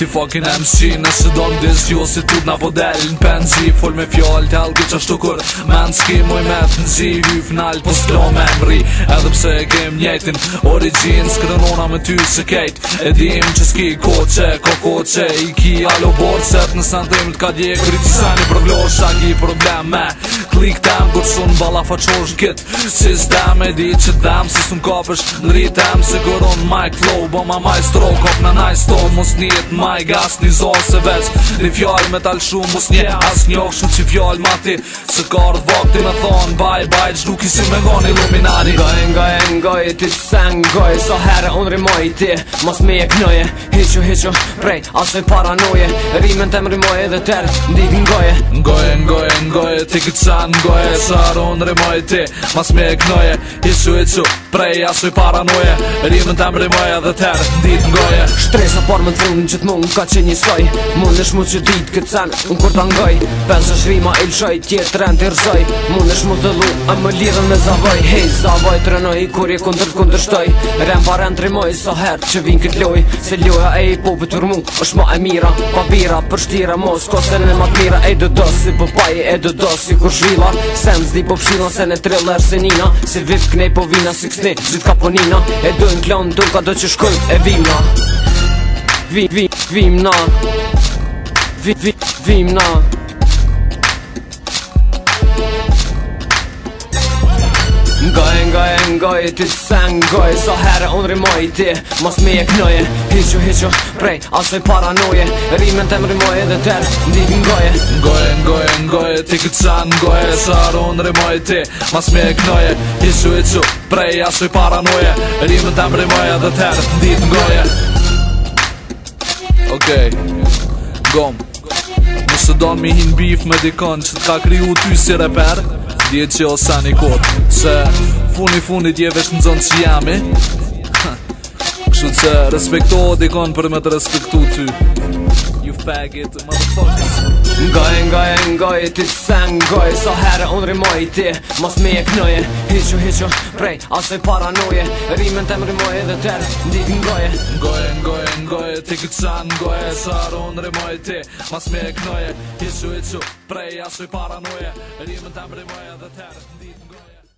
Ti fucking MC Nëse do në disë jo si tut na po delin penzi Fol me fjall të algë që ashtu kur Men s'ki moj me të nëzi Hy final po s'klo me mri Edhe pse e kem njëtin Origin s'krenona me ty se kejt E dim që s'ki koqe, kokoqe I ki alo borë Sep në sentim T'ka djekë Kriti sa një problem sa një probleme rik tam Kur sun bala faqosh kët Si s'dam e di që dam Si sun kapësh në ritem Se gëron my flow Bo ma maestro Kop në nice to Mos njet my gas Një zonë se veç Një fjall me tal shumë Mos një as njok shumë që fjall ma ti Se kard vakti me thonë Bye bye Gjdu kisi me goni iluminari Goj ngoj ngoj Ti të sen ngoj Sa herë unë rimoj ti Mos me e knoje Hiqo hiqo Prejt asoj paranoje Rimen tem rimoje dhe tërë Ndik ngoje Ngoj ngoj Ti këtë ngoje Sa arun rimoj ti Mas me e knoje Isu i cu Prej asu i paranoje Rimën tem rimoje dhe tërë Dit ngoje Shtresa por më të vëllin që të mund Ka që njësoj Mund është mu që dit këtë cen Unë kur të ngoj Pes është rima il shoj Tjetë rën të rëzoj Mund është mu të lu A më lidhën me zavoj Hej zavoj të rënoj Kur je kundër të kundër shtoj Rem pa rën rimoj So herë që vinë këtë loj Se loja e i popë të rëmu është ma e mira Pa bira për shtira mos Kose në matira E do do si pëpaj po E do do si kur shri thriller Sens di po pshilo se ne thriller se nina Si vip knej po vina si kësni gjith ka po nina E dojn klon duka do që shkojn e vina Vim, vim, vim na Vim, vim, vim na Ngoje, ngoje, ti se ngoje Sa herë unë rimoj ti, mas me e knoje Hiqo, hiqo, prej, asoj paranoje Rimën te më rimoje dhe të herë, ndih ngoje Ngoje, ngoje, ngoje, ti këtë se ngoje Sa herë unë rimoj ti, mas me e knoje Hiqo, hiqo, prej, asoj paranoje Rimën te më rimoje dhe të herë, ndih ngoje Ok, gom Më së do në mihin bif me dikon Që t'ka krihu ty si reper Ndih e që ose nikot, se... Funi funi tje vesh në zonë që jam e Kështu që respektohë o dikon për me të respektu ty You faggot, motherfuckers Ngoj, ngoj, ngoj, ti të sen ngoj Sa herë unë rimoj ti, mos me e knoje Hiqo, hiqo, prej, asoj paranoje Rime në rimoj rimoje dhe tërë, ndi të ngoje Ngoj, ngoj, ngoj, ti këtë sen ngoj Sa herë unë rimoj ti, mos me e knoje Hiqo, hiqo, prej, asoj paranoje Rime në rimoj rimoje dhe tërë, ndi ngoje